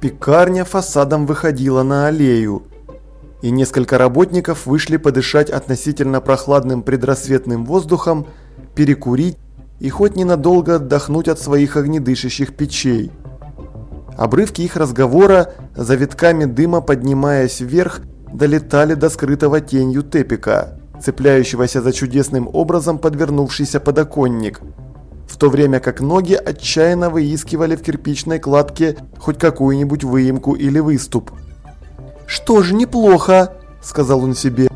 Пекарня фасадом выходила на аллею, и несколько работников вышли подышать относительно прохладным предрассветным воздухом, перекурить и хоть ненадолго отдохнуть от своих огнедышащих печей. Обрывки их разговора, за витками дыма поднимаясь вверх, долетали до скрытого тенью тепика, цепляющегося за чудесным образом подвернувшийся подоконник, в то время как ноги отчаянно выискивали в кирпичной кладке хоть какую-нибудь выемку или выступ. «Что же, неплохо», – сказал он себе.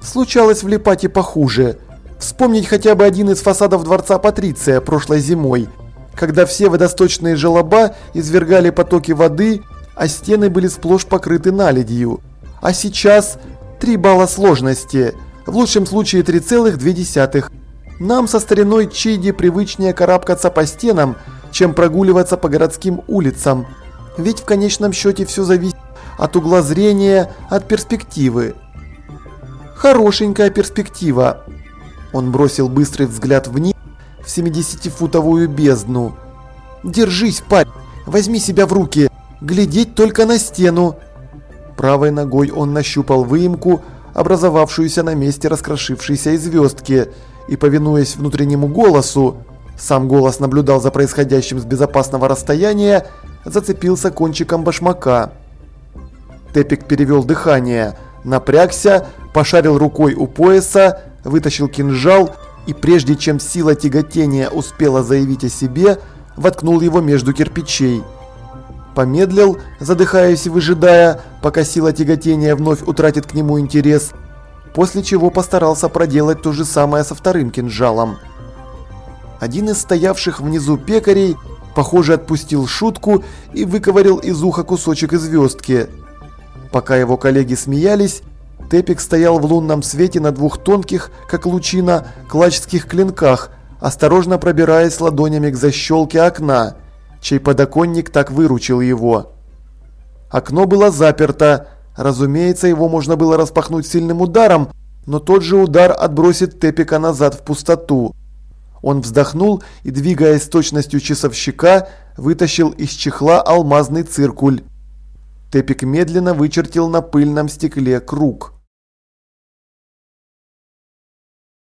«Случалось влипать и похуже. Вспомнить хотя бы один из фасадов дворца Патриция прошлой зимой, когда все водосточные желоба извергали потоки воды, а стены были сплошь покрыты наледью. А сейчас 3 балла сложности, в лучшем случае 3,2. Нам со стариной Чиди привычнее карабкаться по стенам, чем прогуливаться по городским улицам. Ведь в конечном счете все зависит от угла зрения, от перспективы. Хорошенькая перспектива. Он бросил быстрый взгляд вниз, в 70-футовую бездну. «Держись, парень! Возьми себя в руки! Глядеть только на стену!» Правой ногой он нащупал выемку, образовавшуюся на месте раскрошившейся звездки, и, повинуясь внутреннему голосу, сам голос наблюдал за происходящим с безопасного расстояния, зацепился кончиком башмака. Тепик перевел дыхание, напрягся, пошарил рукой у пояса, вытащил кинжал и прежде чем сила тяготения успела заявить о себе, воткнул его между кирпичей. Помедлил, задыхаясь и выжидая, пока сила тяготения вновь утратит к нему интерес, после чего постарался проделать то же самое со вторым кинжалом. Один из стоявших внизу пекарей, похоже, отпустил шутку и выковырял из уха кусочек звездки. Пока его коллеги смеялись, Тепик стоял в лунном свете на двух тонких, как лучина, клачских клинках, осторожно пробираясь ладонями к защелке окна, чей подоконник так выручил его. Окно было заперто, разумеется, его можно было распахнуть сильным ударом, но тот же удар отбросит Тепика назад в пустоту. Он вздохнул и, двигаясь с точностью часовщика, вытащил из чехла алмазный циркуль. Тепик медленно вычертил на пыльном стекле круг.